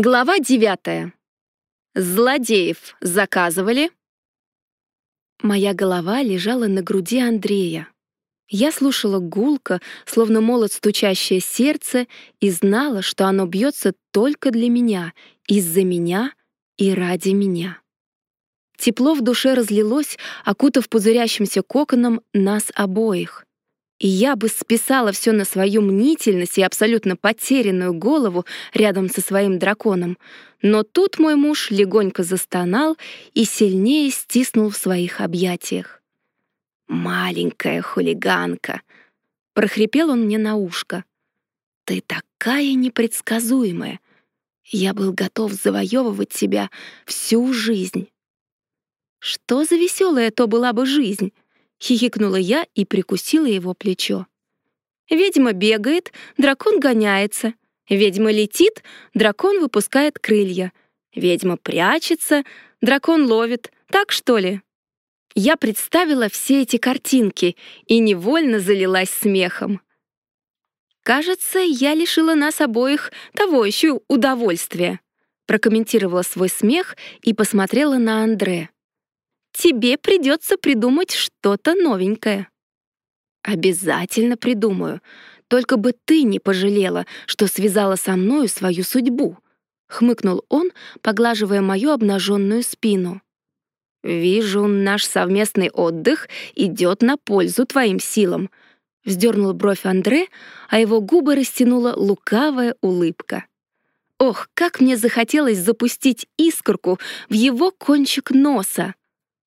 Глава девятая. Злодеев заказывали? Моя голова лежала на груди Андрея. Я слушала гулко, словно молот стучащее сердце, и знала, что оно бьется только для меня, из-за меня и ради меня. Тепло в душе разлилось, окутав пузырящимся коконом нас обоих. И я бы списала все на свою мнительность и абсолютно потерянную голову рядом со своим драконом. Но тут мой муж легонько застонал и сильнее стиснул в своих объятиях. «Маленькая хулиганка!» — прохрипел он мне на ушко. «Ты такая непредсказуемая! Я был готов завоевывать тебя всю жизнь!» Что за веселая то была бы жизнь! Хихикнула я и прикусила его плечо. Ведьма бегает, дракон гоняется. Ведьма летит, дракон выпускает крылья. Ведьма прячется, дракон ловит. Так что ли? Я представила все эти картинки и невольно залилась смехом. «Кажется, я лишила нас обоих того еще удовольствия», прокомментировала свой смех и посмотрела на Андре тебе придется придумать что-то новенькое». «Обязательно придумаю. Только бы ты не пожалела, что связала со мною свою судьбу», — хмыкнул он, поглаживая мою обнаженную спину. «Вижу, наш совместный отдых идет на пользу твоим силам», — вздернул бровь Андре, а его губы растянула лукавая улыбка. Ох, как мне захотелось запустить искорку в его кончик носа.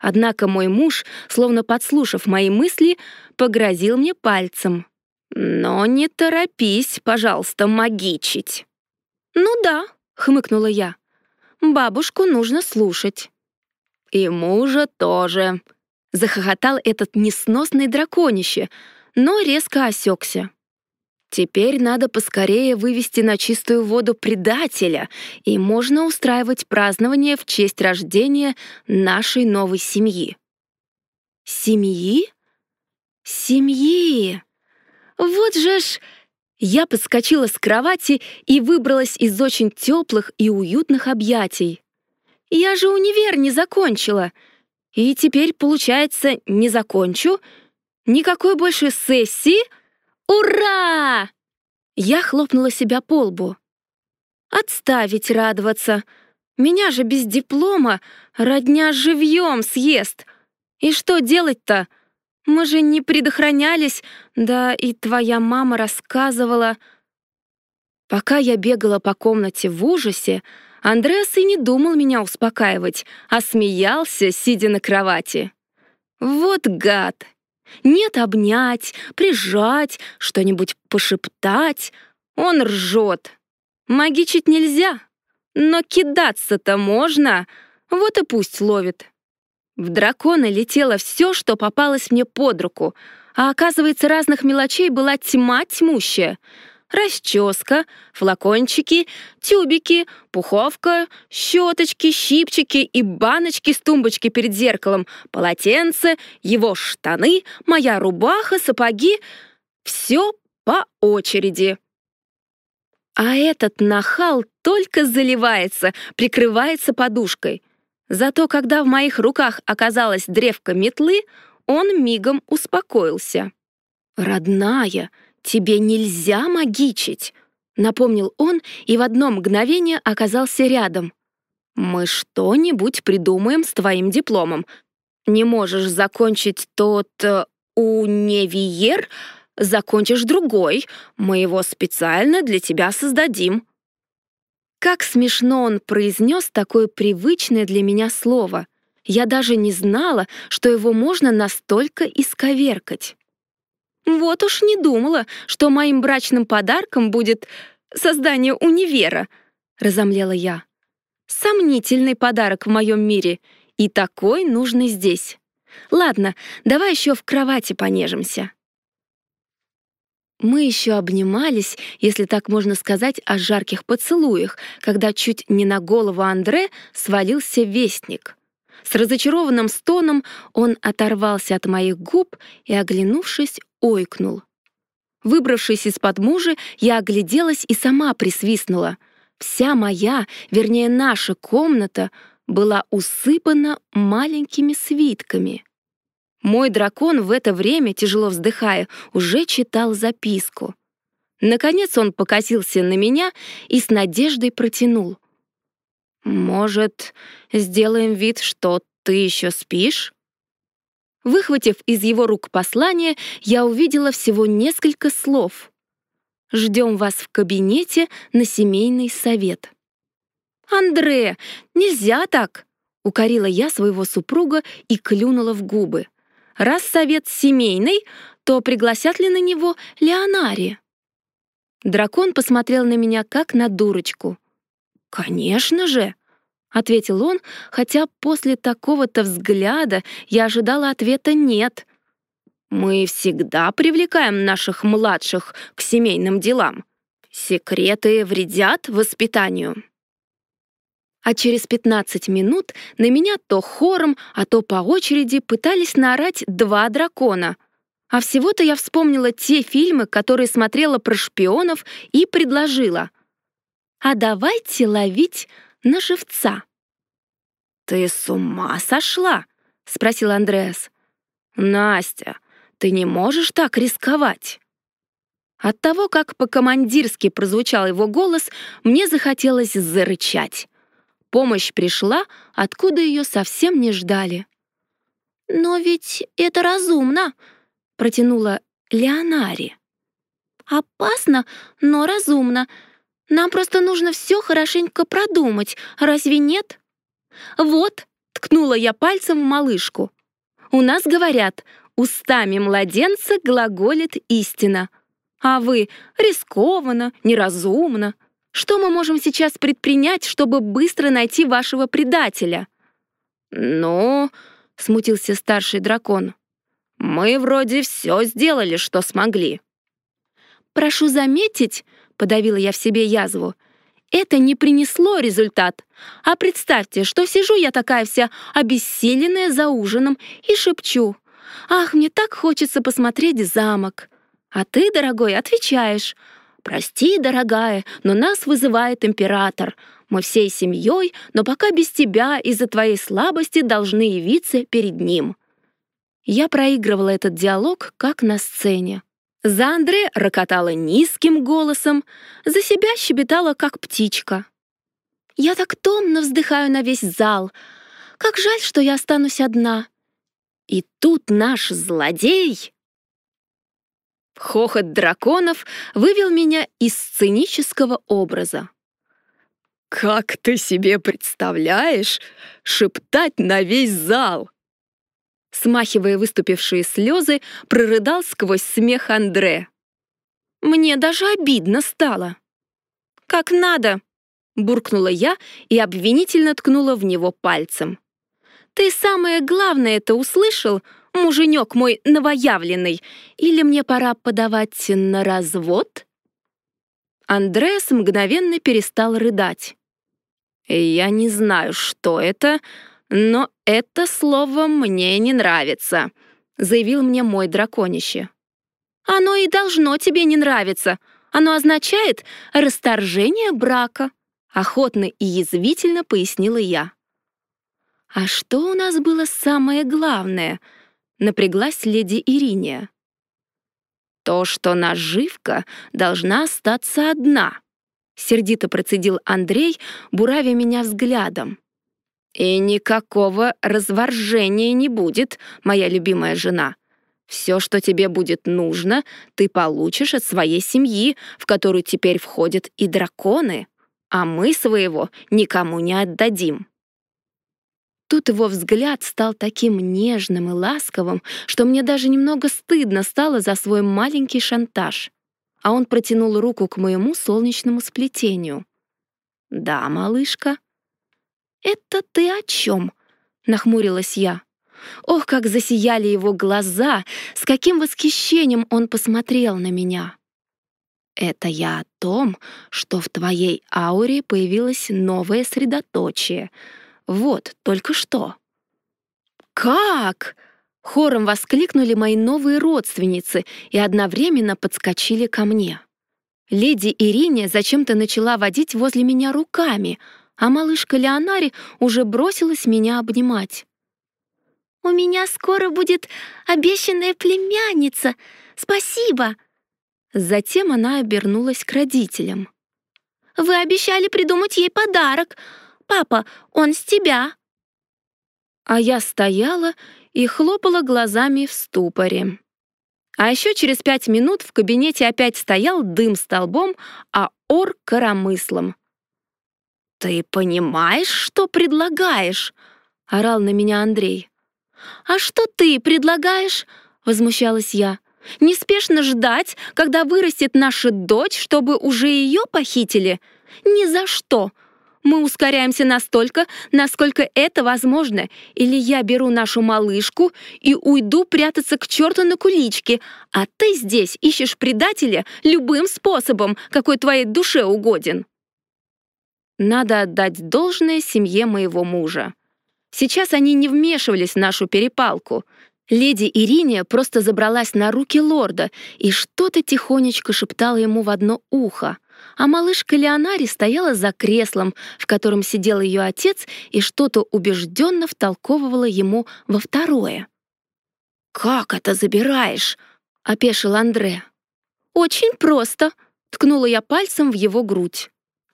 Однако мой муж, словно подслушав мои мысли, погрозил мне пальцем. «Но не торопись, пожалуйста, магичить». «Ну да», — хмыкнула я. «Бабушку нужно слушать». «И мужа тоже», — захохотал этот несносный драконище, но резко осекся. Теперь надо поскорее вывести на чистую воду предателя, и можно устраивать празднование в честь рождения нашей новой семьи. Семьи? Семьи! Вот же ж... Я подскочила с кровати и выбралась из очень теплых и уютных объятий. Я же универ не закончила. И теперь, получается, не закончу. Никакой больше сессии — «Ура!» Я хлопнула себя по лбу. «Отставить радоваться! Меня же без диплома родня живьем съест! И что делать-то? Мы же не предохранялись, да и твоя мама рассказывала...» Пока я бегала по комнате в ужасе, Андреас и не думал меня успокаивать, а смеялся, сидя на кровати. «Вот гад! Нет обнять, прижать, что-нибудь пошептать. Он ржет. Магичить нельзя, но кидаться-то можно. Вот и пусть ловит. В дракона летело все, что попалось мне под руку, а оказывается, разных мелочей была тьма тьмущая — расческа, флакончики, тюбики, пуховка, щеточки, щипчики и баночки с тумбочки перед зеркалом, полотенце, его штаны, моя рубаха, сапоги — все по очереди. А этот нахал только заливается, прикрывается подушкой. Зато когда в моих руках оказалась древко метлы, он мигом успокоился. «Родная, «Тебе нельзя магичить!» — напомнил он и в одно мгновение оказался рядом. «Мы что-нибудь придумаем с твоим дипломом. Не можешь закончить тот э, универ, закончишь другой. Мы его специально для тебя создадим». Как смешно он произнес такое привычное для меня слово. Я даже не знала, что его можно настолько исковеркать. Вот уж не думала, что моим брачным подарком будет создание универа, разомлела я. Сомнительный подарок в моем мире, и такой нужный здесь. Ладно, давай еще в кровати понежимся. Мы еще обнимались, если так можно сказать, о жарких поцелуях, когда чуть не на голову Андре свалился вестник — с разочарованным стоном он оторвался от моих губ и, оглянувшись, ойкнул. Выбравшись из-под мужа, я огляделась и сама присвистнула. Вся моя, вернее, наша комната была усыпана маленькими свитками. Мой дракон в это время, тяжело вздыхая, уже читал записку. Наконец он покосился на меня и с надеждой протянул. «Может, сделаем вид, что ты еще спишь?» Выхватив из его рук послание, я увидела всего несколько слов. «Ждем вас в кабинете на семейный совет». «Андре, нельзя так!» — укорила я своего супруга и клюнула в губы. «Раз совет семейный, то пригласят ли на него Леонари?» Дракон посмотрел на меня как на дурочку. «Конечно же!» — ответил он, хотя после такого-то взгляда я ожидала ответа «нет». «Мы всегда привлекаем наших младших к семейным делам. Секреты вредят воспитанию». А через 15 минут на меня то хором, а то по очереди пытались наорать два дракона. А всего-то я вспомнила те фильмы, которые смотрела про шпионов, и предложила. «А давайте ловить на живца». «Ты с ума сошла?» — спросил Андреас. «Настя, ты не можешь так рисковать». От того, как по-командирски прозвучал его голос, мне захотелось зарычать. Помощь пришла, откуда ее совсем не ждали. «Но ведь это разумно», — протянула Леонари. «Опасно, но разумно. Нам просто нужно все хорошенько продумать, разве нет?» «Вот», — ткнула я пальцем в малышку. «У нас говорят, устами младенца глаголит истина. А вы рискованно, неразумно, что мы можем сейчас предпринять, чтобы быстро найти вашего предателя?» «Ну...» — смутился старший дракон. «Мы вроде все сделали, что смогли». «Прошу заметить», — подавила я в себе язву, «это не принесло результат. А представьте, что сижу я такая вся обессиленная за ужином и шепчу. «Ах, мне так хочется посмотреть замок». А ты, дорогой, отвечаешь — «Прости, дорогая, но нас вызывает император. Мы всей семьей, но пока без тебя из-за твоей слабости должны явиться перед ним». Я проигрывала этот диалог, как на сцене. За Андре рокотала низким голосом, за себя щебетала, как птичка. «Я так томно вздыхаю на весь зал. Как жаль, что я останусь одна». И тут наш злодей Хохот драконов вывел меня из сценического образа. «Как ты себе представляешь шептать на весь зал?» Смахивая выступившие слезы, прорыдал сквозь смех Андре. «Мне даже обидно стало». «Как надо!» — буркнула я и обвинительно ткнула в него пальцем. «Ты самое главное это услышал, муженек мой новоявленный, или мне пора подавать на развод?» Андреас мгновенно перестал рыдать. «Я не знаю, что это, но это слово мне не нравится», — заявил мне мой драконище. «Оно и должно тебе не нравиться. Оно означает расторжение брака», — охотно и язвительно пояснила я. «А что у нас было самое главное?» напряглась леди Ириния. «То, что наживка должна остаться одна», — сердито процедил Андрей, буравя меня взглядом. «И никакого разворжения не будет, моя любимая жена. Все, что тебе будет нужно, ты получишь от своей семьи, в которую теперь входят и драконы, а мы своего никому не отдадим». Тут его взгляд стал таким нежным и ласковым, что мне даже немного стыдно стало за свой маленький шантаж. А он протянул руку к моему солнечному сплетению. «Да, малышка». «Это ты о чем?» — нахмурилась я. Ох, как засияли его глаза, с каким восхищением он посмотрел на меня. Это я о том, что в твоей ауре появилось новое средоточие — вот, только что. «Как?» — хором воскликнули мои новые родственницы и одновременно подскочили ко мне. Леди Ирине зачем-то начала водить возле меня руками, а малышка Леонари уже бросилась меня обнимать. «У меня скоро будет обещанная племянница! Спасибо!» Затем она обернулась к родителям. «Вы обещали придумать ей подарок. Папа, он с тебя!» А я стояла и хлопала глазами в ступоре. А еще через пять минут в кабинете опять стоял дым столбом, а ор коромыслом. «Ты понимаешь, что предлагаешь?» — орал на меня Андрей. «А что ты предлагаешь?» — возмущалась я. «Неспешно ждать, когда вырастет наша дочь, чтобы уже ее похитили? Ни за что! Мы ускоряемся настолько, насколько это возможно, или я беру нашу малышку и уйду прятаться к черту на куличке, а ты здесь ищешь предателя любым способом, какой твоей душе угоден». Надо отдать должное семье моего мужа. Сейчас они не вмешивались в нашу перепалку. Леди Ириния просто забралась на руки лорда и что-то тихонечко шептала ему в одно ухо, а малышка Леонари стояла за креслом, в котором сидел ее отец, и что-то убежденно втолковывала ему во второе. «Как это забираешь?» — опешил Андре. «Очень просто», — ткнула я пальцем в его грудь.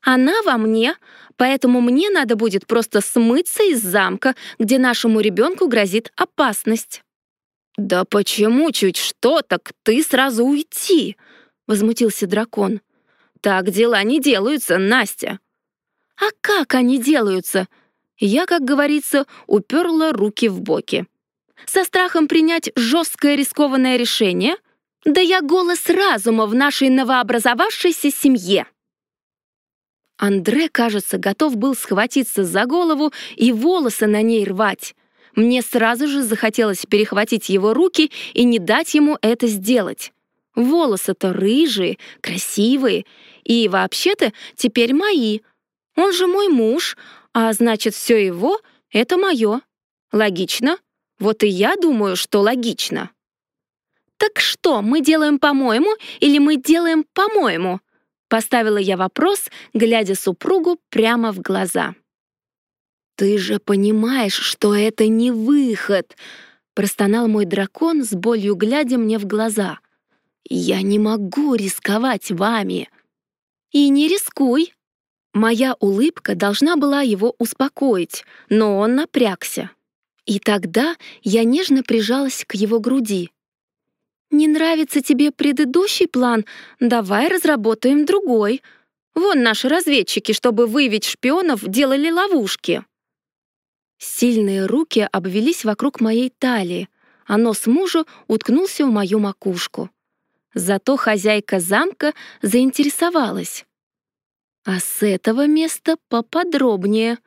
Она во мне, поэтому мне надо будет просто смыться из замка, где нашему ребенку грозит опасность». «Да почему чуть что, так ты сразу уйти?» — возмутился дракон. «Так дела не делаются, Настя». «А как они делаются?» Я, как говорится, уперла руки в боки. «Со страхом принять жесткое рискованное решение? Да я голос разума в нашей новообразовавшейся семье!» Андре, кажется, готов был схватиться за голову и волосы на ней рвать. Мне сразу же захотелось перехватить его руки и не дать ему это сделать. Волосы-то рыжие, красивые, и вообще-то теперь мои. Он же мой муж, а значит, все его — это мое. Логично? Вот и я думаю, что логично. «Так что, мы делаем по-моему или мы делаем по-моему?» Поставила я вопрос, глядя супругу прямо в глаза. «Ты же понимаешь, что это не выход!» простонал мой дракон с болью, глядя мне в глаза. «Я не могу рисковать вами!» «И не рискуй!» Моя улыбка должна была его успокоить, но он напрягся. И тогда я нежно прижалась к его груди, «Не нравится тебе предыдущий план? Давай разработаем другой. Вон наши разведчики, чтобы выявить шпионов, делали ловушки». Сильные руки обвелись вокруг моей талии, а нос мужа уткнулся в мою макушку. Зато хозяйка замка заинтересовалась. «А с этого места поподробнее»,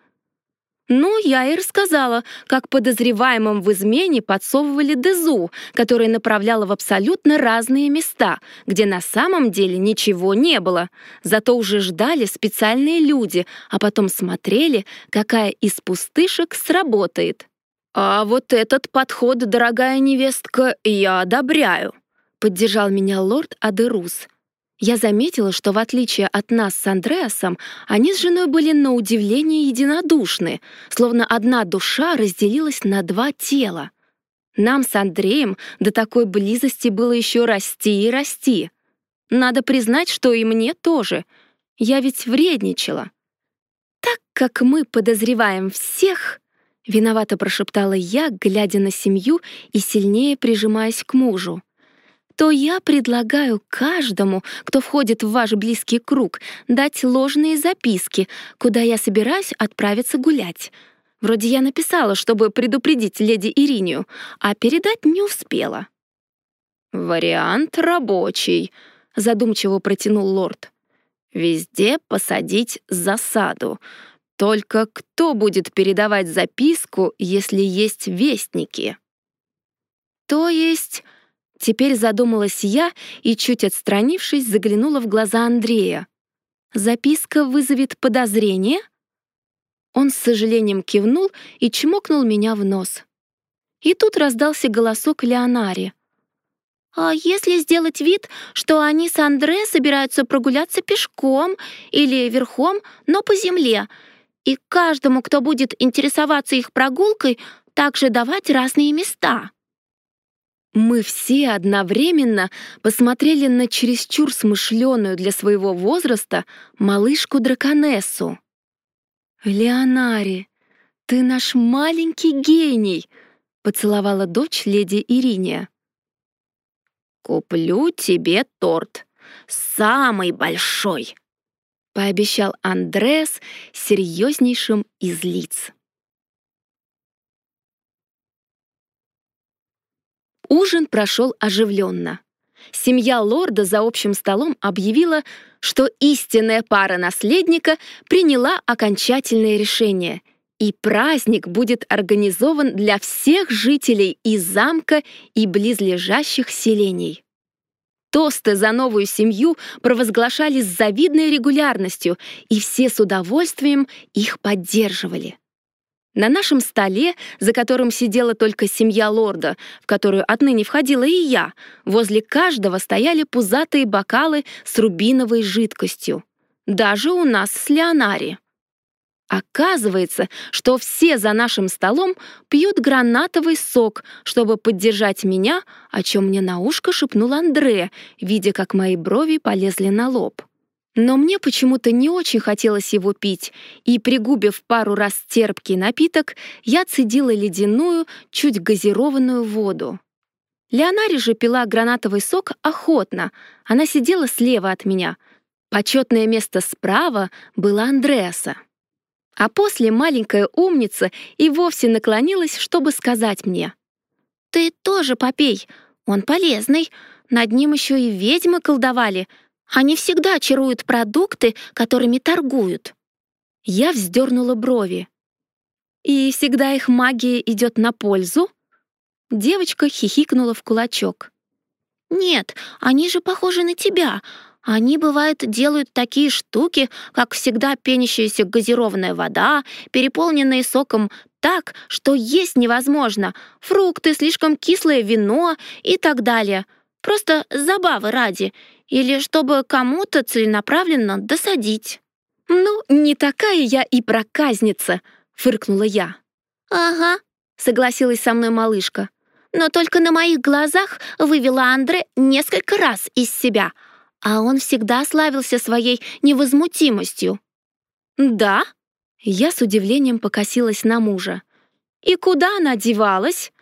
ну, я и рассказала, как подозреваемым в измене подсовывали Дезу, которая направляла в абсолютно разные места, где на самом деле ничего не было. Зато уже ждали специальные люди, а потом смотрели, какая из пустышек сработает. «А вот этот подход, дорогая невестка, я одобряю», — поддержал меня лорд Адерус. Я заметила, что в отличие от нас с Андреасом, они с женой были на удивление единодушны, словно одна душа разделилась на два тела. Нам с Андреем до такой близости было еще расти и расти. Надо признать, что и мне тоже. Я ведь вредничала. «Так как мы подозреваем всех», — виновато прошептала я, глядя на семью и сильнее прижимаясь к мужу, то я предлагаю каждому, кто входит в ваш близкий круг, дать ложные записки, куда я собираюсь отправиться гулять. Вроде я написала, чтобы предупредить леди Иринию, а передать не успела. «Вариант рабочий», — задумчиво протянул лорд. «Везде посадить засаду. Только кто будет передавать записку, если есть вестники?» «То есть...» Теперь задумалась я и, чуть отстранившись, заглянула в глаза Андрея. «Записка вызовет подозрение?» Он с сожалением кивнул и чмокнул меня в нос. И тут раздался голосок Леонари. А если сделать вид, что они с Андре собираются прогуляться пешком или верхом, но по земле, и каждому, кто будет интересоваться их прогулкой, также давать разные места? Мы все одновременно посмотрели на чересчур смышленую для своего возраста малышку-драконессу. «Леонари, ты наш маленький гений!» — поцеловала дочь леди Ириния. «Куплю тебе торт. Самый большой!» — пообещал Андрес серьезнейшим из лиц. Ужин прошел оживленно. Семья лорда за общим столом объявила, что истинная пара наследника приняла окончательное решение, и праздник будет организован для всех жителей и замка, и близлежащих селений. Тосты за новую семью провозглашались с завидной регулярностью, и все с удовольствием их поддерживали. На нашем столе, за которым сидела только семья лорда, в которую отныне входила и я, возле каждого стояли пузатые бокалы с рубиновой жидкостью. Даже у нас с Леонари. Оказывается, что все за нашим столом пьют гранатовый сок, чтобы поддержать меня, о чем мне на ушко шепнул Андре, видя, как мои брови полезли на лоб. Но мне почему-то не очень хотелось его пить, и, пригубив пару раз терпкий напиток, я цедила ледяную, чуть газированную воду. Леонари же пила гранатовый сок охотно, она сидела слева от меня. Почетное место справа было Андреаса. А после маленькая умница и вовсе наклонилась, чтобы сказать мне. «Ты тоже попей, он полезный. Над ним еще и ведьмы колдовали. Они всегда чаруют продукты, которыми торгуют». Я вздернула брови. «И всегда их магия идет на пользу?» Девочка хихикнула в кулачок. «Нет, они же похожи на тебя. Они, бывает, делают такие штуки, как всегда пенящаяся газированная вода, переполненные соком так, что есть невозможно, фрукты, слишком кислое вино и так далее. Просто забавы ради, или чтобы кому-то целенаправленно досадить. «Ну, не такая я и проказница», — фыркнула я. «Ага», — согласилась со мной малышка. «Но только на моих глазах вывела Андре несколько раз из себя — а он всегда славился своей невозмутимостью. «Да?» Я с удивлением покосилась на мужа. «И куда она девалась?»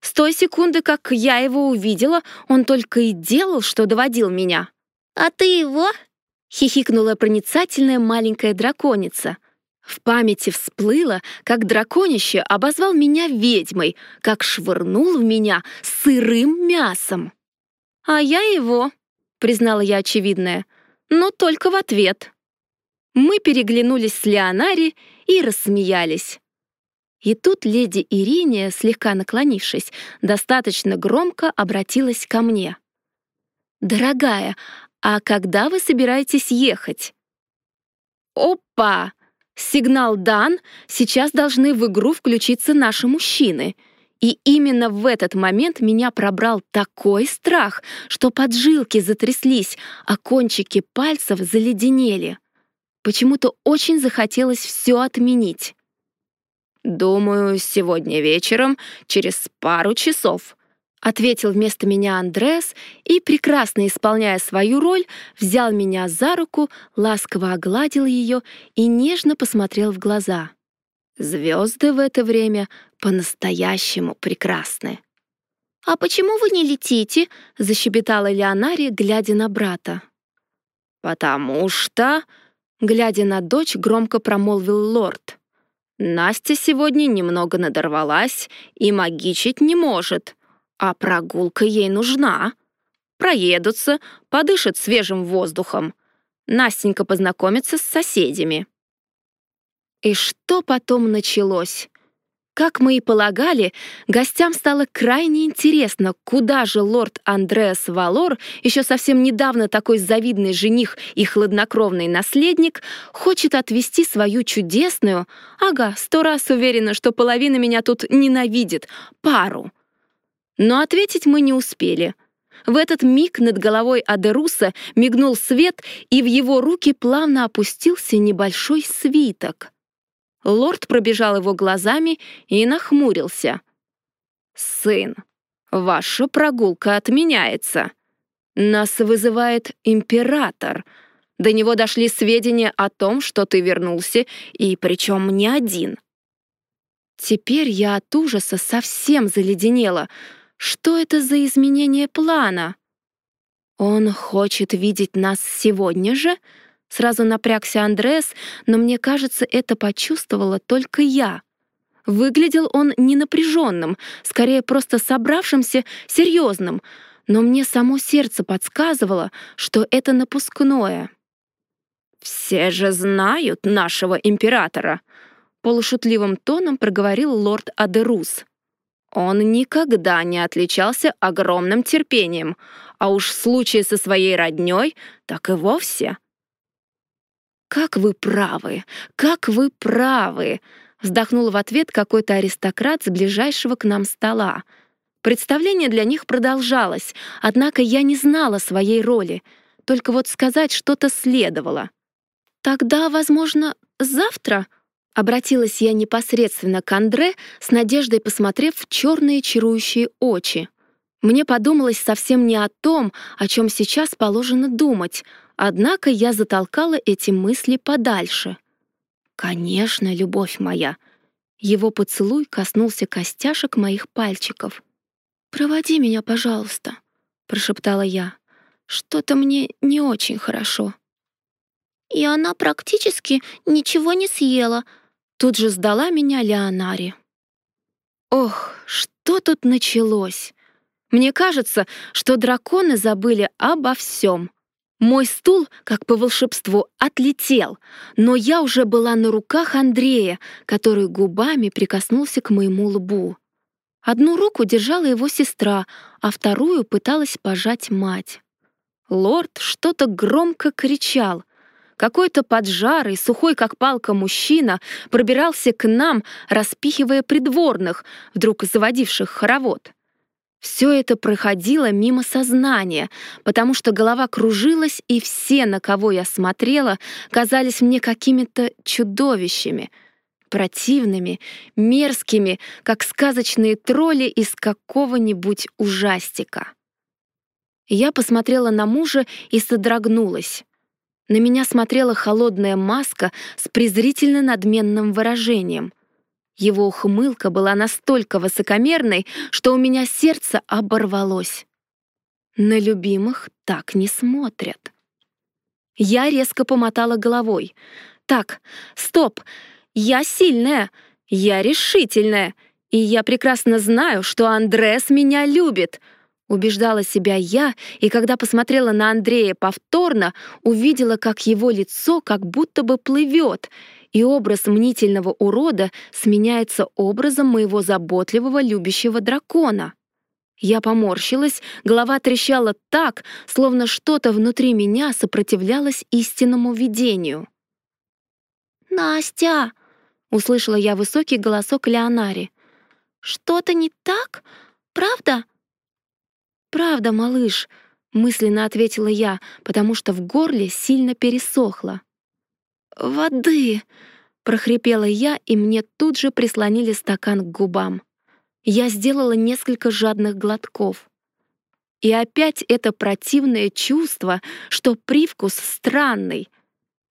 С той секунды, как я его увидела, он только и делал, что доводил меня. «А ты его?» — хихикнула проницательная маленькая драконица. В памяти всплыло, как драконище обозвал меня ведьмой, как швырнул в меня сырым мясом. «А я его», признала я очевидное, но только в ответ. Мы переглянулись с Леонари и рассмеялись. И тут леди Ириния, слегка наклонившись, достаточно громко обратилась ко мне. «Дорогая, а когда вы собираетесь ехать?» «Опа! Сигнал дан, сейчас должны в игру включиться наши мужчины», и именно в этот момент меня пробрал такой страх, что поджилки затряслись, а кончики пальцев заледенели. Почему-то очень захотелось все отменить. «Думаю, сегодня вечером, через пару часов», — ответил вместо меня Андрес и, прекрасно исполняя свою роль, взял меня за руку, ласково огладил ее и нежно посмотрел в глаза. Звезды в это время по-настоящему прекрасны. «А почему вы не летите?» — защебетала Леонари, глядя на брата. «Потому что...» — глядя на дочь, громко промолвил лорд. «Настя сегодня немного надорвалась и магичить не может, а прогулка ей нужна. Проедутся, подышат свежим воздухом. Настенька познакомится с соседями». И что потом началось? Как мы и полагали, гостям стало крайне интересно, куда же лорд Андреас Валор, еще совсем недавно такой завидный жених и хладнокровный наследник, хочет отвести свою чудесную, ага, сто раз уверена, что половина меня тут ненавидит, пару. Но ответить мы не успели. В этот миг над головой Адеруса мигнул свет, и в его руки плавно опустился небольшой свиток. Лорд пробежал его глазами и нахмурился. «Сын, ваша прогулка отменяется. Нас вызывает император. До него дошли сведения о том, что ты вернулся, и причем не один». Теперь я от ужаса совсем заледенела — что это за изменение плана? Он хочет видеть нас сегодня же? Сразу напрягся Андрес, но мне кажется, это почувствовала только я. Выглядел он не напряженным, скорее просто собравшимся, серьезным, но мне само сердце подсказывало, что это напускное. «Все же знают нашего императора», — полушутливым тоном проговорил лорд Адерус. Он никогда не отличался огромным терпением, а уж в случае со своей роднёй так и вовсе. «Как вы правы! Как вы правы!» вздохнул в ответ какой-то аристократ с ближайшего к нам стола. Представление для них продолжалось, однако я не знала своей роли, только вот сказать что-то следовало. «Тогда, возможно, завтра?» Обратилась я непосредственно к Андре, с надеждой посмотрев в черные чарующие очи. Мне подумалось совсем не о том, о чем сейчас положено думать, однако я затолкала эти мысли подальше. «Конечно, любовь моя!» Его поцелуй коснулся костяшек моих пальчиков. «Проводи меня, пожалуйста», — прошептала я. «Что-то мне не очень хорошо». «И она практически ничего не съела», Тут же сдала меня Леонари. Ох, что тут началось? Мне кажется, что драконы забыли обо всем. Мой стул, как по волшебству, отлетел, но я уже была на руках Андрея, который губами прикоснулся к моему лбу. Одну руку держала его сестра, а вторую пыталась пожать мать. Лорд что-то громко кричал — какой-то поджарый, сухой как палка мужчина пробирался к нам, распихивая придворных, вдруг заводивших хоровод. Все это проходило мимо сознания, потому что голова кружилась, и все, на кого я смотрела, казались мне какими-то чудовищами, противными, мерзкими, как сказочные тролли из какого-нибудь ужастика. Я посмотрела на мужа и содрогнулась. На меня смотрела холодная маска с презрительно надменным выражением. Его ухмылка была настолько высокомерной, что у меня сердце оборвалось. На любимых так не смотрят. Я резко помотала головой. «Так, стоп! Я сильная! Я решительная! И я прекрасно знаю, что Андрес меня любит!» Убеждала себя я, и когда посмотрела на Андрея повторно, увидела, как его лицо как будто бы плывет, и образ мнительного урода сменяется образом моего заботливого любящего дракона. Я поморщилась, голова трещала так, словно что-то внутри меня сопротивлялось истинному видению. «Настя!» — услышала я высокий голосок Леонари. «Что-то не так? Правда?» «Правда, малыш», — мысленно ответила я, потому что в горле сильно пересохло. «Воды!» — прохрипела я, и мне тут же прислонили стакан к губам. Я сделала несколько жадных глотков. И опять это противное чувство, что привкус странный.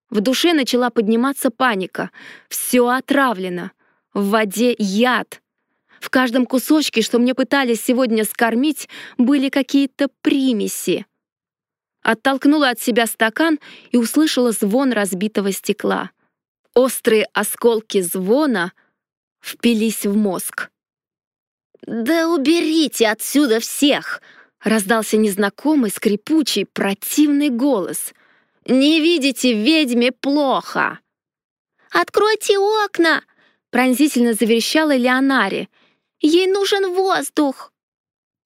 В душе начала подниматься паника. Все отравлено. В воде яд. В каждом кусочке, что мне пытались сегодня скормить, были какие-то примеси. Оттолкнула от себя стакан и услышала звон разбитого стекла. Острые осколки звона впились в мозг. «Да уберите отсюда всех!» — раздался незнакомый, скрипучий, противный голос. «Не видите, ведьме плохо!» «Откройте окна!» — пронзительно заверещала Леонари — Ей нужен воздух!»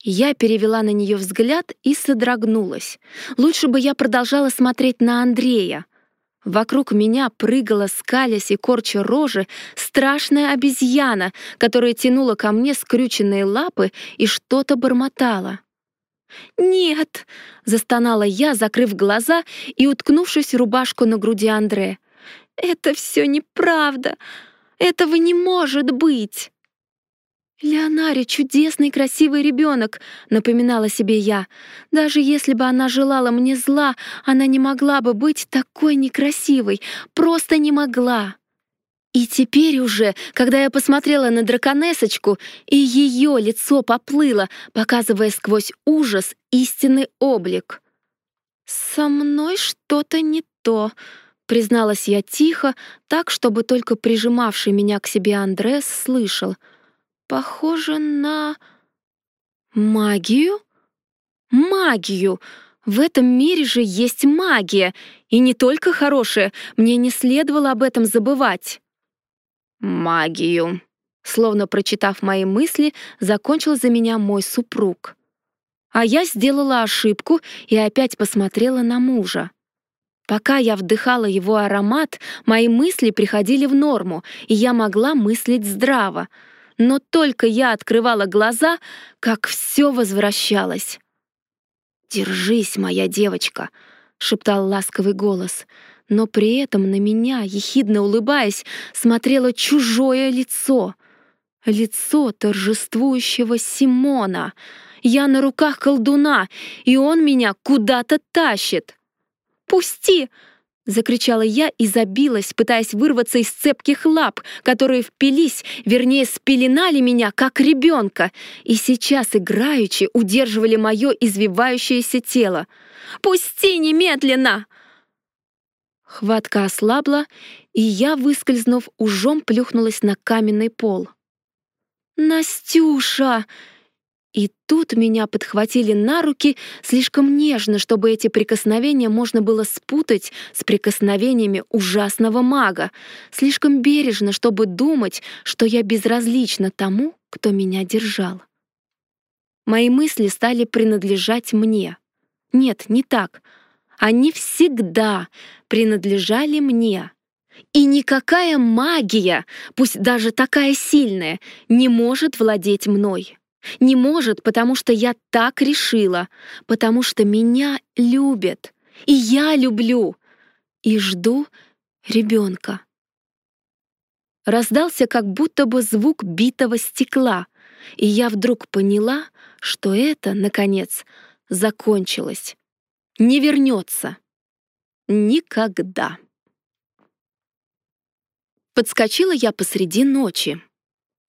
Я перевела на нее взгляд и содрогнулась. Лучше бы я продолжала смотреть на Андрея. Вокруг меня прыгала, скалясь и корча рожи, страшная обезьяна, которая тянула ко мне скрюченные лапы и что-то бормотала. «Нет!» — застонала я, закрыв глаза и уткнувшись рубашку на груди Андре. «Это все неправда! Этого не может быть!» «Леонаре — чудесный красивый ребенок», — напоминала себе я. «Даже если бы она желала мне зла, она не могла бы быть такой некрасивой, просто не могла». И теперь уже, когда я посмотрела на драконесочку, и ее лицо поплыло, показывая сквозь ужас истинный облик. «Со мной что-то не то», — призналась я тихо, так, чтобы только прижимавший меня к себе Андрес слышал — Похоже на... Магию? Магию! В этом мире же есть магия, и не только хорошая, мне не следовало об этом забывать. Магию. Словно прочитав мои мысли, закончил за меня мой супруг. А я сделала ошибку и опять посмотрела на мужа. Пока я вдыхала его аромат, мои мысли приходили в норму, и я могла мыслить здраво — но только я открывала глаза, как все возвращалось. «Держись, моя девочка», — шептал ласковый голос, но при этом на меня, ехидно улыбаясь, смотрело чужое лицо. Лицо торжествующего Симона. Я на руках колдуна, и он меня куда-то тащит. «Пусти!» Закричала я и забилась, пытаясь вырваться из цепких лап, которые впились, вернее, спеленали меня, как ребенка, и сейчас играючи удерживали мое извивающееся тело. «Пусти немедленно!» Хватка ослабла, и я, выскользнув, ужом плюхнулась на каменный пол. «Настюша!» И тут меня подхватили на руки слишком нежно, чтобы эти прикосновения можно было спутать с прикосновениями ужасного мага, слишком бережно, чтобы думать, что я безразлична тому, кто меня держал. Мои мысли стали принадлежать мне. Нет, не так. Они всегда принадлежали мне. И никакая магия, пусть даже такая сильная, не может владеть мной. Не может, потому что я так решила, потому что меня любят, и я люблю, и жду ребенка. Раздался как будто бы звук битого стекла, и я вдруг поняла, что это, наконец, закончилось. Не вернется. Никогда. Подскочила я посреди ночи.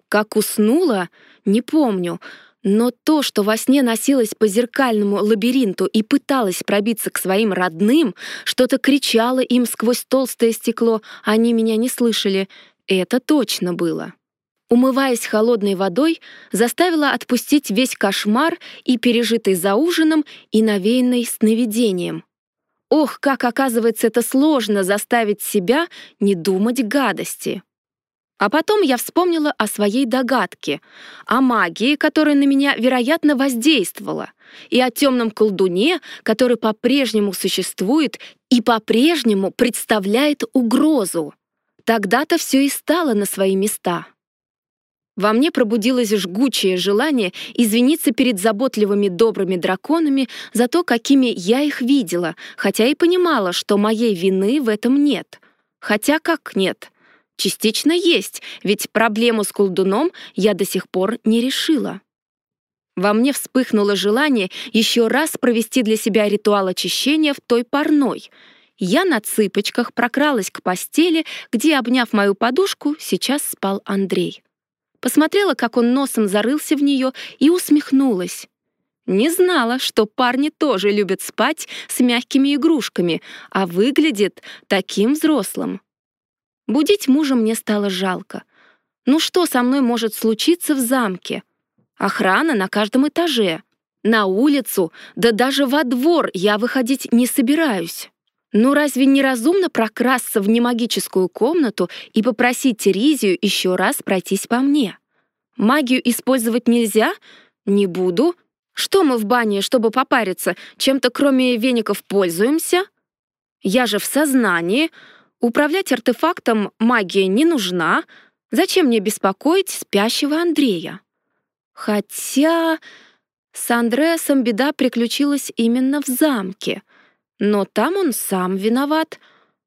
Как уснула, не помню, но то, что во сне носилась по зеркальному лабиринту и пыталась пробиться к своим родным, что-то кричало им сквозь толстое стекло, они меня не слышали, это точно было. Умываясь холодной водой, заставила отпустить весь кошмар и пережитый за ужином, и навеянный сновидением. Ох, как оказывается это сложно заставить себя не думать гадости. А потом я вспомнила о своей догадке, о магии, которая на меня, вероятно, воздействовала, и о темном колдуне, который по-прежнему существует и по-прежнему представляет угрозу. Тогда-то все и стало на свои места. Во мне пробудилось жгучее желание извиниться перед заботливыми добрыми драконами за то, какими я их видела, хотя и понимала, что моей вины в этом нет. Хотя как нет — Частично есть, ведь проблему с колдуном я до сих пор не решила. Во мне вспыхнуло желание еще раз провести для себя ритуал очищения в той парной. Я на цыпочках прокралась к постели, где, обняв мою подушку, сейчас спал Андрей. Посмотрела, как он носом зарылся в нее, и усмехнулась. Не знала, что парни тоже любят спать с мягкими игрушками, а выглядит таким взрослым. Будить мужа мне стало жалко. Ну что со мной может случиться в замке? Охрана на каждом этаже. На улицу, да даже во двор я выходить не собираюсь. Ну разве не разумно прокрасться в немагическую комнату и попросить Терезию еще раз пройтись по мне? Магию использовать нельзя? Не буду. Что мы в бане, чтобы попариться, чем-то кроме веников пользуемся? Я же в сознании, Управлять артефактом магия не нужна. Зачем мне беспокоить спящего Андрея? Хотя... С Андреасом беда приключилась именно в замке. Но там он сам виноват.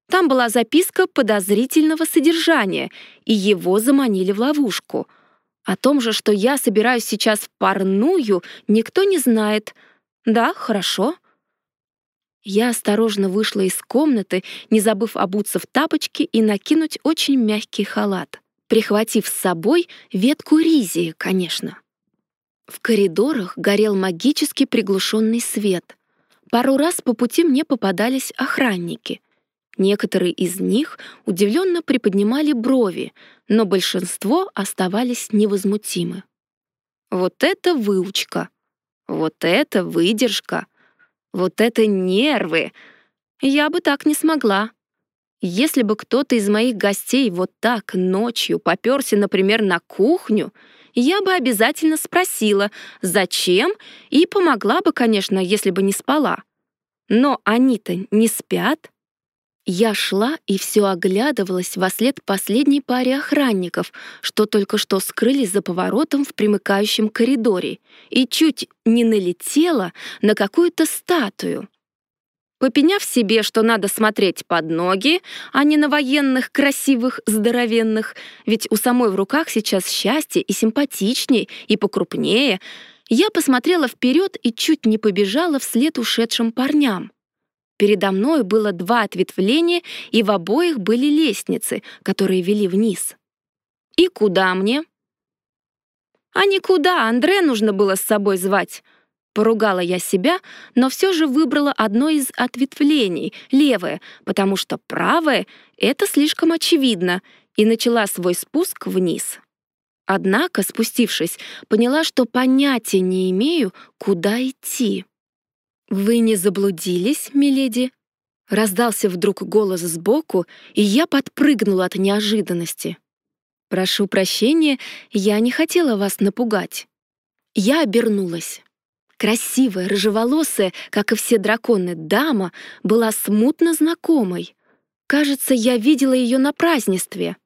Там была записка подозрительного содержания, и его заманили в ловушку. О том же, что я собираюсь сейчас в парную, никто не знает. Да, хорошо. Я осторожно вышла из комнаты, не забыв обуться в тапочки и накинуть очень мягкий халат, прихватив с собой ветку ризии, конечно. В коридорах горел магически приглушенный свет. Пару раз по пути мне попадались охранники. Некоторые из них удивленно приподнимали брови, но большинство оставались невозмутимы. Вот это выучка! Вот это выдержка! Вот это нервы! Я бы так не смогла. Если бы кто-то из моих гостей вот так ночью попёрся, например, на кухню, я бы обязательно спросила, зачем, и помогла бы, конечно, если бы не спала. Но они-то не спят. Я шла и все оглядывалась во след последней паре охранников, что только что скрылись за поворотом в примыкающем коридоре, и чуть не налетела на какую-то статую. Попеняв себе, что надо смотреть под ноги, а не на военных, красивых, здоровенных, ведь у самой в руках сейчас счастье и симпатичнее, и покрупнее, я посмотрела вперед и чуть не побежала вслед ушедшим парням. Передо мной было два ответвления, и в обоих были лестницы, которые вели вниз. И куда мне? А никуда, Андре нужно было с собой звать. Поругала я себя, но все же выбрала одно из ответвлений, левое, потому что правое — это слишком очевидно, и начала свой спуск вниз. Однако, спустившись, поняла, что понятия не имею, куда идти. «Вы не заблудились, миледи?» Раздался вдруг голос сбоку, и я подпрыгнула от неожиданности. «Прошу прощения, я не хотела вас напугать». Я обернулась. Красивая, рыжеволосая, как и все драконы, дама была смутно знакомой. Кажется, я видела ее на празднестве.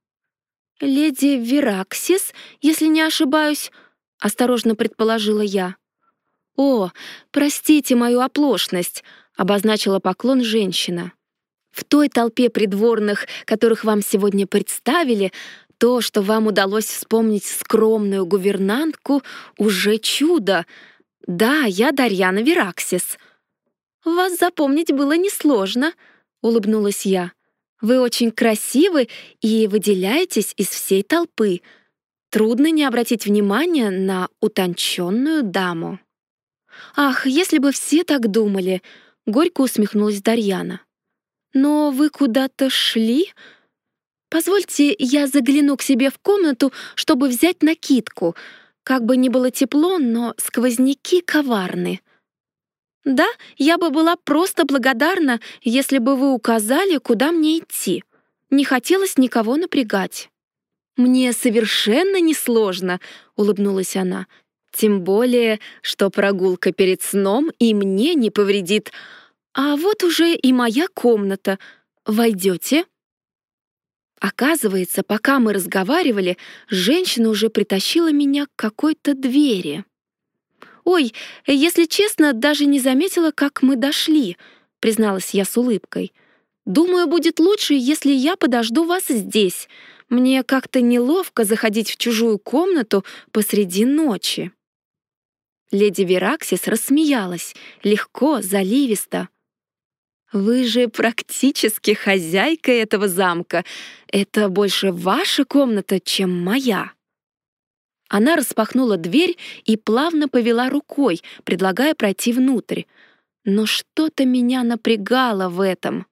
«Леди Вераксис, если не ошибаюсь», — осторожно предположила я. «О, простите мою оплошность», — обозначила поклон женщина. «В той толпе придворных, которых вам сегодня представили, то, что вам удалось вспомнить скромную гувернантку, уже чудо. Да, я Дарьяна Вераксис». «Вас запомнить было несложно», — улыбнулась я. «Вы очень красивы и выделяетесь из всей толпы. Трудно не обратить внимания на утонченную даму». «Ах, если бы все так думали!» — горько усмехнулась Дарьяна. «Но вы куда-то шли?» «Позвольте, я загляну к себе в комнату, чтобы взять накидку. Как бы ни было тепло, но сквозняки коварны». «Да, я бы была просто благодарна, если бы вы указали, куда мне идти. Не хотелось никого напрягать». «Мне совершенно несложно», — улыбнулась она. Тем более, что прогулка перед сном и мне не повредит. А вот уже и моя комната. Войдете? Оказывается, пока мы разговаривали, женщина уже притащила меня к какой-то двери. «Ой, если честно, даже не заметила, как мы дошли», — призналась я с улыбкой. «Думаю, будет лучше, если я подожду вас здесь. Мне как-то неловко заходить в чужую комнату посреди ночи». Леди Вераксис рассмеялась, легко, заливисто. «Вы же практически хозяйка этого замка. Это больше ваша комната, чем моя». Она распахнула дверь и плавно повела рукой, предлагая пройти внутрь. Но что-то меня напрягало в этом.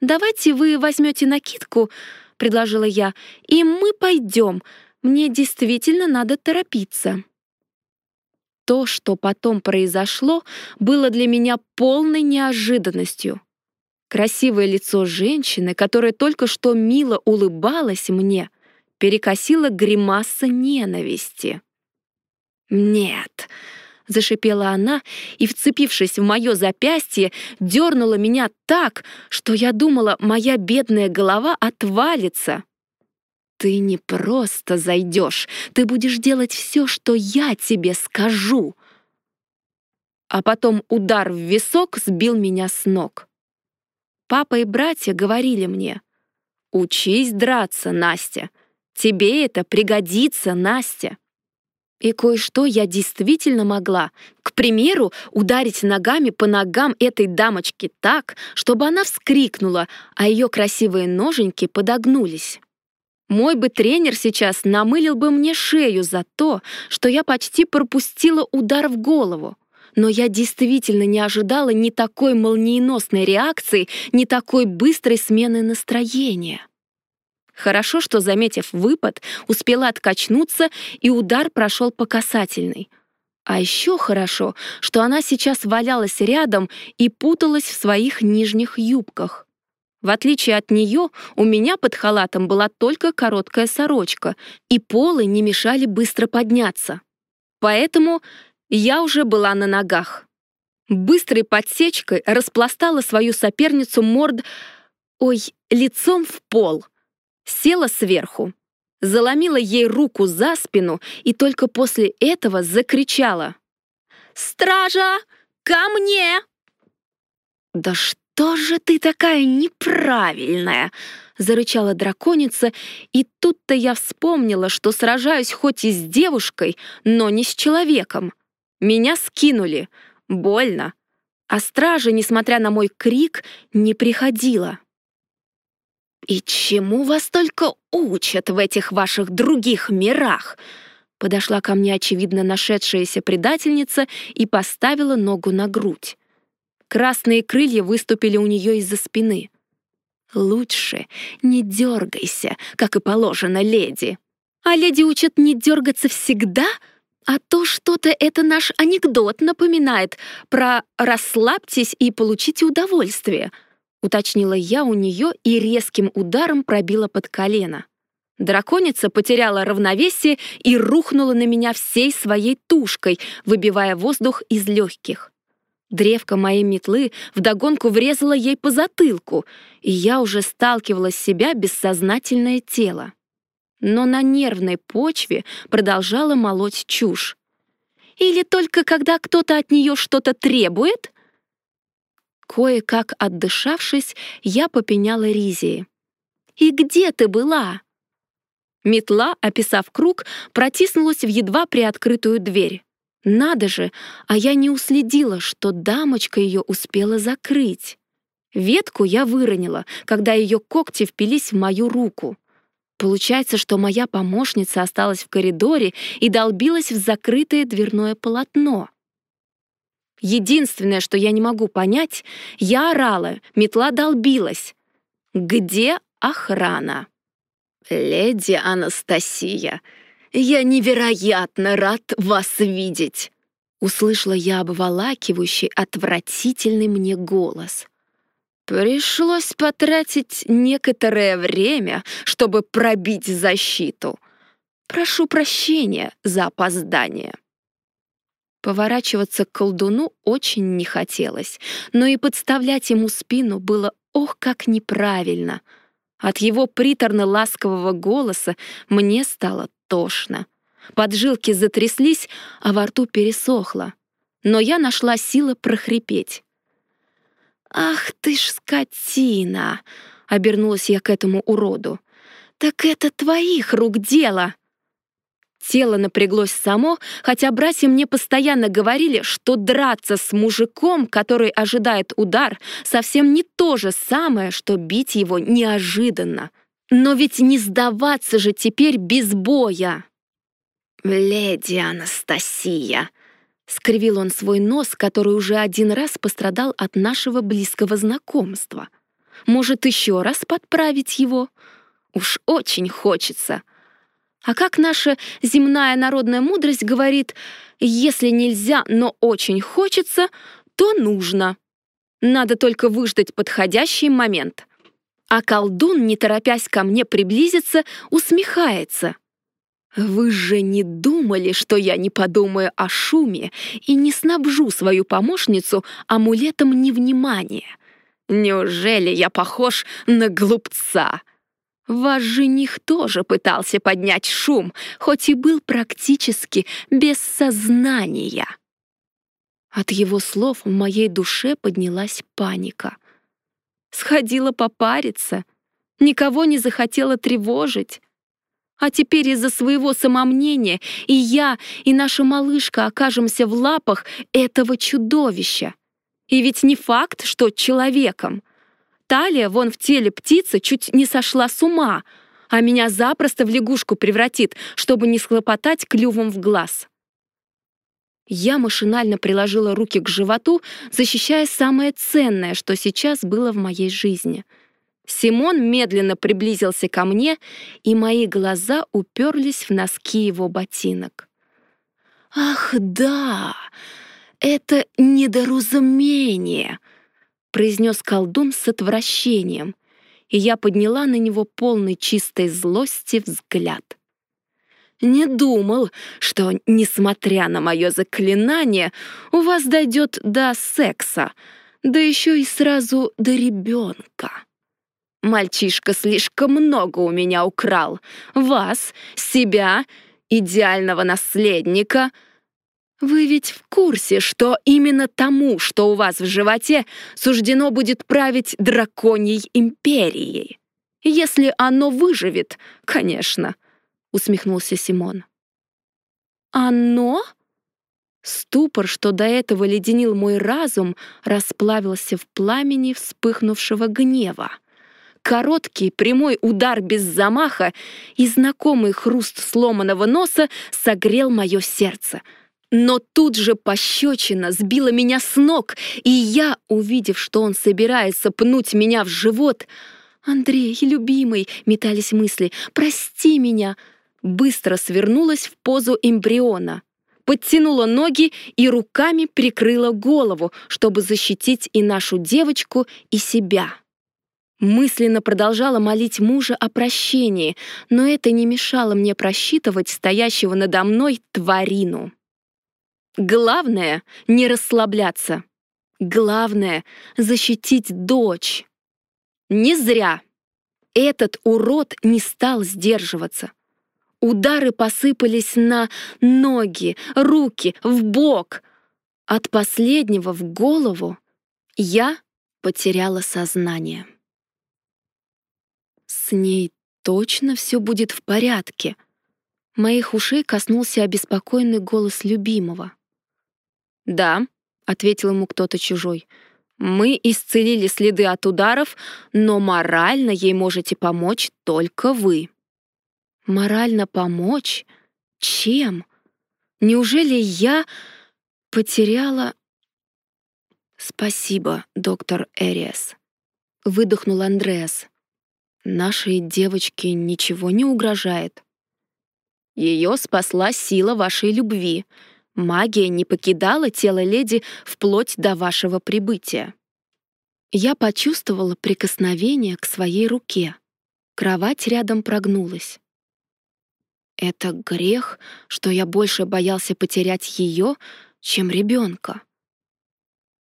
«Давайте вы возьмете накидку», — предложила я, — «и мы пойдем. Мне действительно надо торопиться». То, что потом произошло, было для меня полной неожиданностью. Красивое лицо женщины, которая только что мило улыбалась мне, перекосило гримаса ненависти. «Нет!» — зашипела она и, вцепившись в мое запястье, дернула меня так, что я думала, моя бедная голова отвалится. Ты не просто зайдешь, ты будешь делать все, что я тебе скажу. а потом удар в висок сбил меня с ног. Папа и братья говорили мне, «Учись драться, Настя. Тебе это пригодится, Настя». И кое-что я действительно могла. К примеру, ударить ногами по ногам этой дамочки так, чтобы она вскрикнула, а ее красивые ноженьки подогнулись. Мой бы тренер сейчас намылил бы мне шею за то, что я почти пропустила удар в голову. Но я действительно не ожидала ни такой молниеносной реакции, ни такой быстрой смены настроения. Хорошо, что, заметив выпад, успела откачнуться, и удар прошел по касательной. А еще хорошо, что она сейчас валялась рядом и путалась в своих нижних юбках. В отличие от нее, у меня под халатом была только короткая сорочка, и полы не мешали быстро подняться. Поэтому я уже была на ногах. Быстрой подсечкой распластала свою соперницу морд... Ой, лицом в пол — села сверху, заломила ей руку за спину и только после этого закричала. «Стража, ко мне!» «Да что же ты такая неправильная!» — зарычала драконица, и тут-то я вспомнила, что сражаюсь хоть и с девушкой, но не с человеком. Меня скинули. Больно. А стража, несмотря на мой крик, не приходила. «И чему вас только учат в этих ваших других мирах?» Подошла ко мне, очевидно, нашедшаяся предательница и поставила ногу на грудь. Красные крылья выступили у нее из-за спины. «Лучше не дергайся, как и положено леди. А леди учат не дергаться всегда?» А то что-то это наш анекдот напоминает про «расслабьтесь и получите удовольствие», уточнила я у нее и резким ударом пробила под колено. Драконица потеряла равновесие и рухнула на меня всей своей тушкой, выбивая воздух из легких. Древко моей метлы вдогонку врезала ей по затылку, и я уже сталкивала с себя бессознательное тело. Но на нервной почве продолжала молоть чушь. Или только когда кто-то от нее что-то требует, Кое-как отдышавшись, я попеняла Ризии. «И где ты была?» Метла, описав круг, протиснулась в едва приоткрытую дверь. Надо же, а я не уследила, что дамочка ее успела закрыть. Ветку я выронила, когда ее когти впились в мою руку. Получается, что моя помощница осталась в коридоре и долбилась в закрытое дверное полотно. Единственное, что я не могу понять, я орала, метла долбилась. Где охрана? Леди Анастасия, я невероятно рад вас видеть. Услышала я обволакивающий, отвратительный мне голос. Пришлось потратить некоторое время, чтобы пробить защиту. Прошу прощения за опоздание. Поворачиваться к колдуну очень не хотелось, но и подставлять ему спину было ох как неправильно. От его приторно-ласкового голоса мне стало тошно. Поджилки затряслись, а во рту пересохло. Но я нашла силы прохрипеть. «Ах ты ж скотина!» — обернулась я к этому уроду. «Так это твоих рук дело!» Тело напряглось само, хотя братья мне постоянно говорили, что драться с мужиком, который ожидает удар, совсем не то же самое, что бить его неожиданно. Но ведь не сдаваться же теперь без боя. «Леди Анастасия», — скривил он свой нос, который уже один раз пострадал от нашего близкого знакомства. «Может, еще раз подправить его? Уж очень хочется». А как наша земная народная мудрость говорит, если нельзя, но очень хочется, то нужно. Надо только выждать подходящий момент. А колдун, не торопясь ко мне приблизиться, усмехается. «Вы же не думали, что я не подумаю о шуме и не снабжу свою помощницу амулетом невнимания? Неужели я похож на глупца?» Ваш жених тоже пытался поднять шум, хоть и был практически без сознания. От его слов в моей душе поднялась паника. Сходила попариться, никого не захотела тревожить. А теперь из-за своего самомнения и я, и наша малышка окажемся в лапах этого чудовища. И ведь не факт, что человеком. Талия вон в теле птицы чуть не сошла с ума, а меня запросто в лягушку превратит, чтобы не схлопотать клювом в глаз. Я машинально приложила руки к животу, защищая самое ценное, что сейчас было в моей жизни. Симон медленно приблизился ко мне, и мои глаза уперлись в носки его ботинок. «Ах, да! Это недоразумение!» — произнес колдун с отвращением, и я подняла на него полный чистой злости взгляд. Не думал, что, несмотря на мое заклинание, у вас дойдет до секса, да еще и сразу до ребенка. Мальчишка слишком много у меня украл. Вас, себя, идеального наследника. Вы ведь в курсе, что именно тому, что у вас в животе, суждено будет править драконьей империей. Если оно выживет, конечно усмехнулся Симон. Оно? Ступор, что до этого леденил мой разум, расплавился в пламени вспыхнувшего гнева. Короткий прямой удар без замаха и знакомый хруст сломанного носа согрел мое сердце. Но тут же пощечина сбила меня с ног, и я, увидев, что он собирается пнуть меня в живот, «Андрей, любимый!» — метались мысли. «Прости меня!» Быстро свернулась в позу эмбриона, подтянула ноги и руками прикрыла голову, чтобы защитить и нашу девочку, и себя. Мысленно продолжала молить мужа о прощении, но это не мешало мне просчитывать стоящего надо мной тварину. Главное — не расслабляться. Главное — защитить дочь. Не зря. Этот урод не стал сдерживаться. Удары посыпались на ноги, руки, в бок. От последнего в голову я потеряла сознание. С ней точно все будет в порядке. Моих ушей коснулся обеспокоенный голос любимого. «Да», — ответил ему кто-то чужой, — «мы исцелили следы от ударов, но морально ей можете помочь только вы». Морально помочь? Чем? Неужели я потеряла... Спасибо, доктор Эриас. Выдохнул Андреас. Нашей девочке ничего не угрожает. Ее спасла сила вашей любви. Магия не покидала тело леди вплоть до вашего прибытия. Я почувствовала прикосновение к своей руке. Кровать рядом прогнулась. Это грех, что я больше боялся потерять ее, чем ребенка.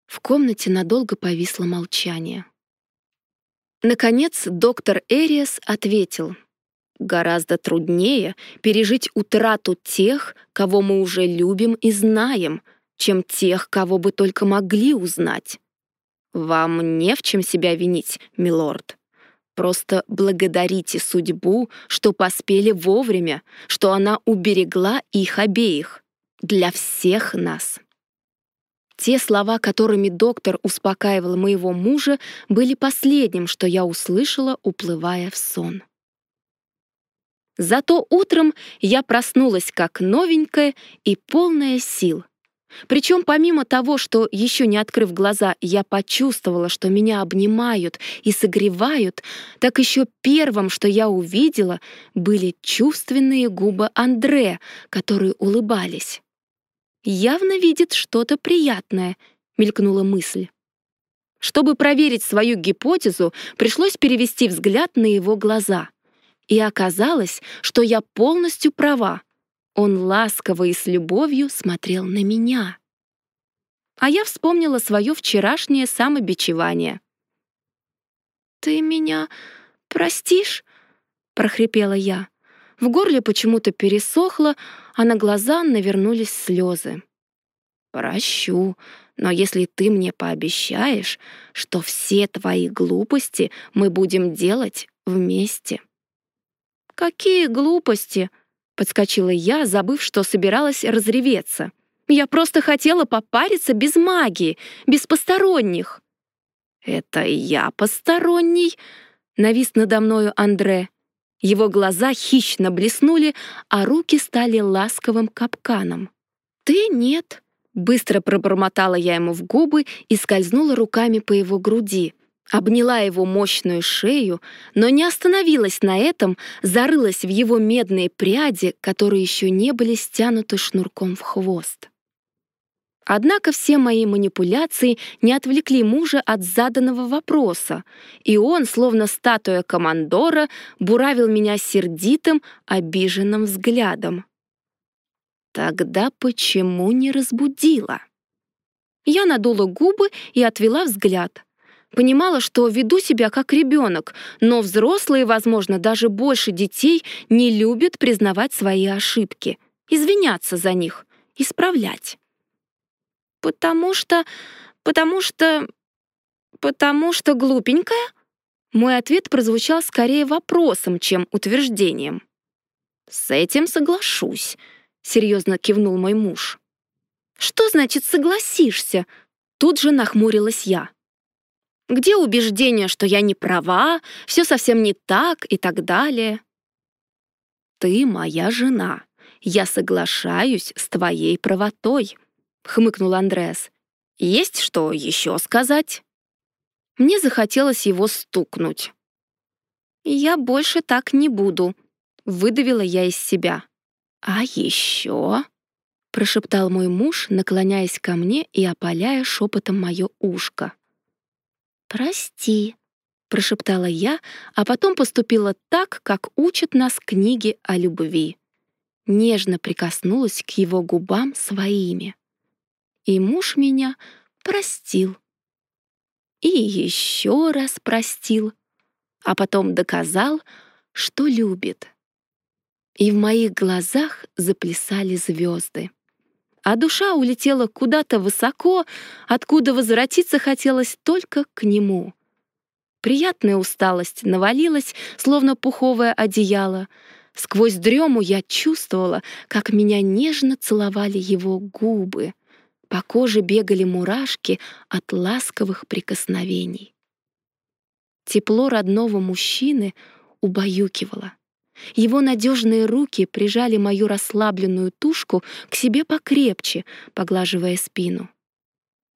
В комнате надолго повисло молчание. Наконец доктор Эриас ответил. Гораздо труднее пережить утрату тех, кого мы уже любим и знаем, чем тех, кого бы только могли узнать. Вам не в чем себя винить, милорд. Просто благодарите судьбу, что поспели вовремя, что она уберегла их обеих. Для всех нас. Те слова, которыми доктор успокаивал моего мужа, были последним, что я услышала, уплывая в сон. Зато утром я проснулась как новенькая и полная сил. Причем помимо того, что еще не открыв глаза, я почувствовала, что меня обнимают и согревают, так еще первым, что я увидела, были чувственные губы Андре, которые улыбались. «Явно видит что-то приятное», — мелькнула мысль. Чтобы проверить свою гипотезу, пришлось перевести взгляд на его глаза. И оказалось, что я полностью права. Он ласково и с любовью смотрел на меня. А я вспомнила свое вчерашнее самобичевание. «Ты меня простишь?» — прохрипела я. В горле почему-то пересохло, а на глаза навернулись слезы. Прощу, но если ты мне пообещаешь, что все твои глупости мы будем делать вместе. Какие глупости? Подскочила я, забыв, что собиралась разреветься. Я просто хотела попариться без магии, без посторонних. Это я посторонний? Навис надо мною Андре. Его глаза хищно блеснули, а руки стали ласковым капканом. «Ты нет», — быстро пробормотала я ему в губы и скользнула руками по его груди, обняла его мощную шею, но не остановилась на этом, зарылась в его медные пряди, которые еще не были стянуты шнурком в хвост. Однако все мои манипуляции не отвлекли мужа от заданного вопроса, и он, словно статуя командора, буравил меня сердитым, обиженным взглядом. Тогда почему не разбудила? Я надула губы и отвела взгляд. Понимала, что веду себя как ребенок, но взрослые, возможно, даже больше детей не любят признавать свои ошибки, извиняться за них, исправлять. «Потому что... потому что... потому что глупенькая?» Мой ответ прозвучал скорее вопросом, чем утверждением. «С этим соглашусь», — серьезно кивнул мой муж. «Что значит согласишься?» Тут же нахмурилась я. «Где убеждение, что я не права, все совсем не так и так далее?» «Ты моя жена. Я соглашаюсь с твоей правотой», — хмыкнул Андреас. «Есть что еще сказать?» Мне захотелось его стукнуть. «Я больше так не буду», — выдавила я из себя. «А еще?» — прошептал мой муж, наклоняясь ко мне и опаляя шепотом мое ушко. «Прости», — прошептала я, а потом поступила так, как учат нас книги о любви. Нежно прикоснулась к его губам своими и муж меня простил. И еще раз простил, а потом доказал, что любит. И в моих глазах заплясали звезды. А душа улетела куда-то высоко, откуда возвратиться хотелось только к нему. Приятная усталость навалилась, словно пуховое одеяло. Сквозь дрему я чувствовала, как меня нежно целовали его губы. По коже бегали мурашки от ласковых прикосновений. Тепло родного мужчины убаюкивало. Его надежные руки прижали мою расслабленную тушку к себе покрепче, поглаживая спину.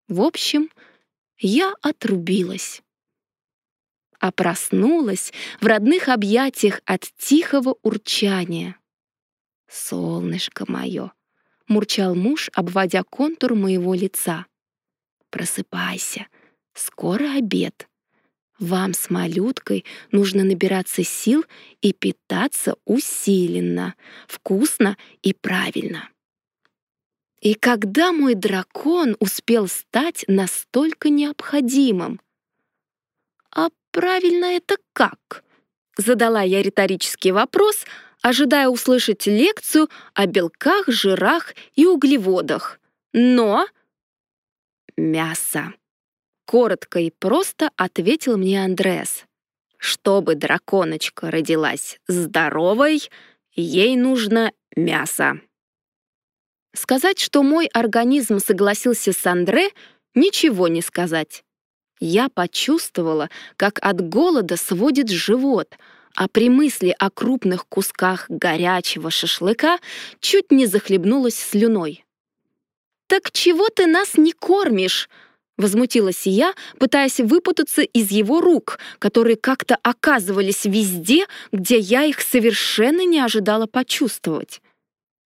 В общем, я отрубилась. А проснулась в родных объятиях от тихого урчания. «Солнышко мое!» — мурчал муж, обводя контур моего лица. «Просыпайся, скоро обед. Вам с малюткой нужно набираться сил и питаться усиленно, вкусно и правильно». И когда мой дракон успел стать настолько необходимым? «А правильно это как?» — задала я риторический вопрос, ожидая услышать лекцию о белках, жирах и углеводах. Но... Мясо. Коротко и просто ответил мне Андрес. Чтобы драконочка родилась здоровой, ей нужно мясо. Сказать, что мой организм согласился с Андре, ничего не сказать. Я почувствовала, как от голода сводит живот — а при мысли о крупных кусках горячего шашлыка чуть не захлебнулась слюной. «Так чего ты нас не кормишь?» Возмутилась я, пытаясь выпутаться из его рук, которые как-то оказывались везде, где я их совершенно не ожидала почувствовать.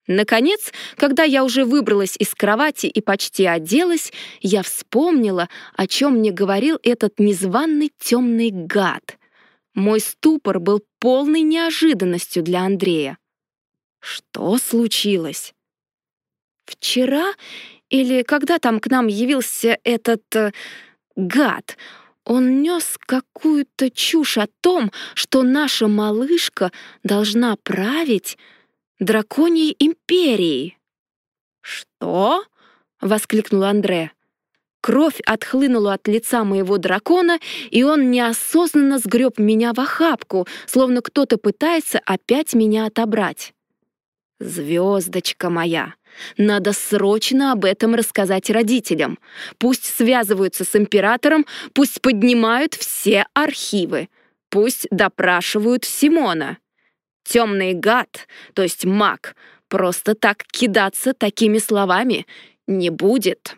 Наконец, когда я уже выбралась из кровати и почти оделась, я вспомнила, о чем мне говорил этот незваный темный гад. Мой ступор был полной неожиданностью для Андрея. Что случилось? Вчера или когда там к нам явился этот э, гад, он нес какую-то чушь о том, что наша малышка должна править драконьей империей. Что? — воскликнул Андре. Кровь отхлынула от лица моего дракона, и он неосознанно сгреб меня в охапку, словно кто-то пытается опять меня отобрать. «Звездочка моя, надо срочно об этом рассказать родителям. Пусть связываются с императором, пусть поднимают все архивы, пусть допрашивают Симона. Темный гад, то есть маг, просто так кидаться такими словами не будет».